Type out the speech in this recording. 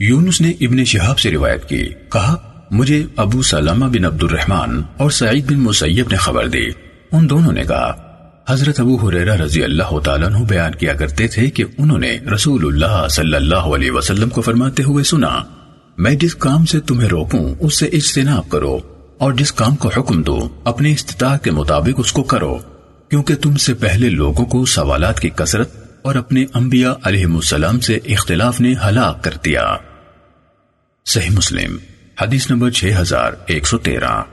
یونس نے ابن شہاب سے روایت کی، کہا، مجھے ابو سلامہ بن عبد الرحمن اور سعید بن مسیب نے خبر دی۔ ان دونوں نے کہا، حضرت ابو حریرہ رضی اللہ تعالیٰ عنہ بیان کیا کرتے تھے کہ انہوں نے رسول اللہ صلی اللہ علیہ وسلم کو فرماتے ہوئے سنا، میں جس کام سے تمہیں روکوں، اس سے اجتناب کرو، اور جس کام کو حکم دو، اپنے استطاع کے مطابق اس کو کرو، کیونکہ تم سے پہلے لوگوں کو سوالات کی کثرت اور اپنے انبیاء علیہ السلام سے اختلاف نے ہلاک کر دیا۔ صحیح مسلم، حدیث نمبر 6113